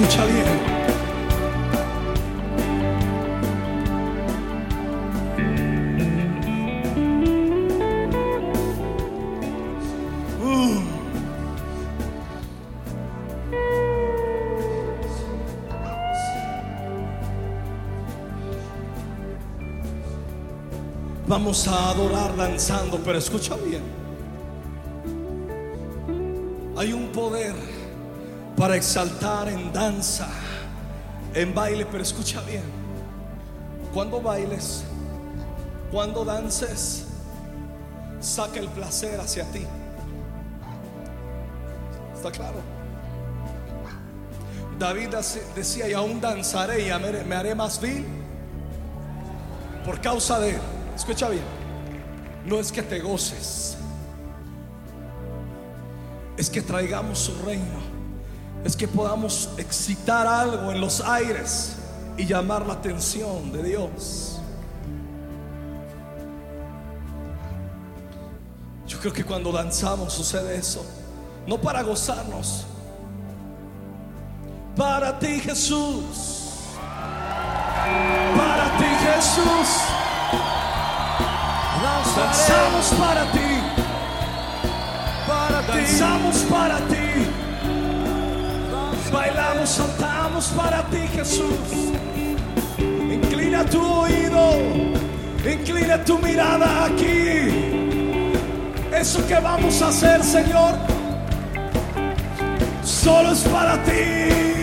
escucha bien. Uh. Vamos a adorar danzando, pero escucha bien. Hay un poder para exaltar en danza, en baile, pero escucha bien. Cuando bailes, cuando dances, saca el placer hacia ti. ¿Está claro? David decía, y aún danzaré y me haré más vil por causa de él. Escucha bien, no es que te goces, es que traigamos su reino, es que podamos excitar algo en los aires y llamar la atención de Dios. Yo creo que cuando danzamos sucede eso, no para gozarnos, para ti Jesús, para ti Jesús. Danzamos para ti. Para Danzamos para ti. Bailamos, saltamos para ti, Jesús. Inclina tu oído. Inclina tu mirada aquí. Eso que vamos a hacer, Señor, solo es para ti.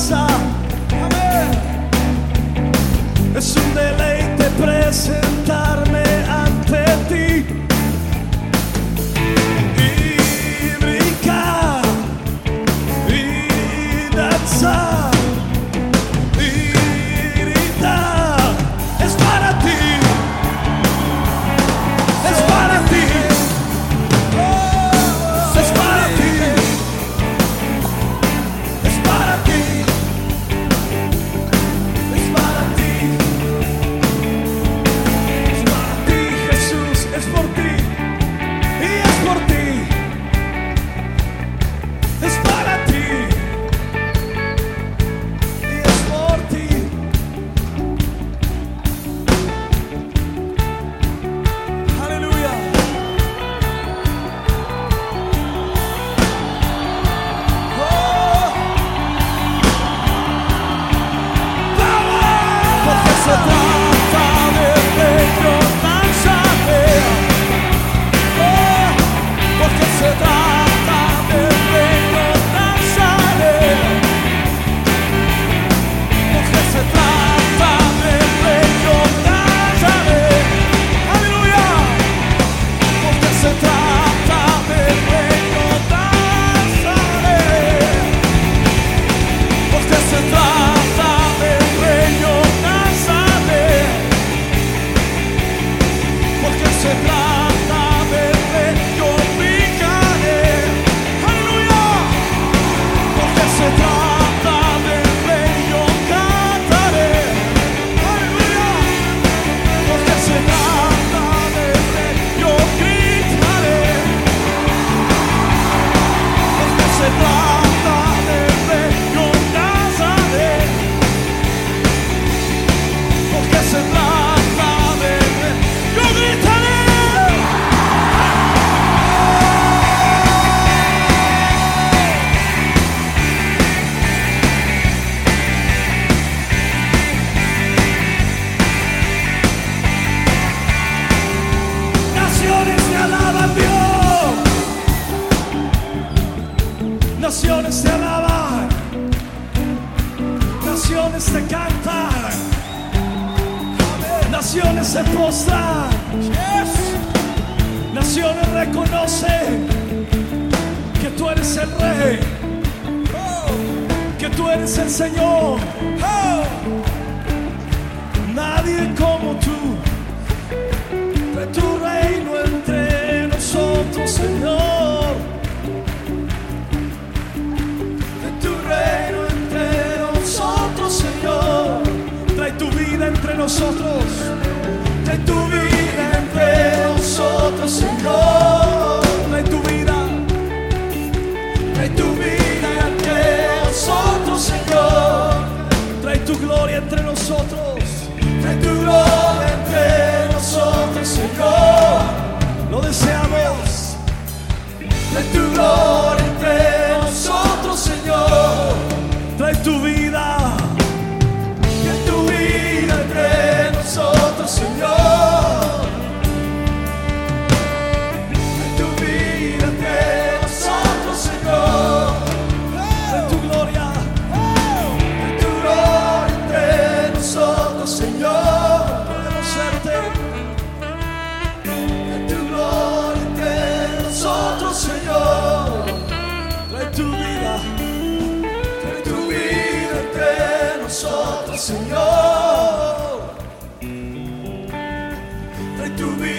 Amén. Es un deleite presente. naciones te alaban, naciones te cantan, naciones se postran, naciones reconocen que tú eres el rey, que tú eres el Señor. Nadie como tú, de tu reino entre nosotros, Señor. nosotros, tu vida entre nosotros, Señor. Trae tu vida, trae tu vida entre nosotros, Señor. Trae tu gloria entre nosotros, trae tu gloria entre nosotros, Señor. Lo deseamos, trae tu gloria. nosotros, Señor. En tu vida entre nosotros, Señor. En tu gloria, en tu gloria entre nosotros, Señor. Conocerte. En tu gloria entre nosotros, Señor. En tu vida, en tu vida entre nosotros, Señor. Trae tu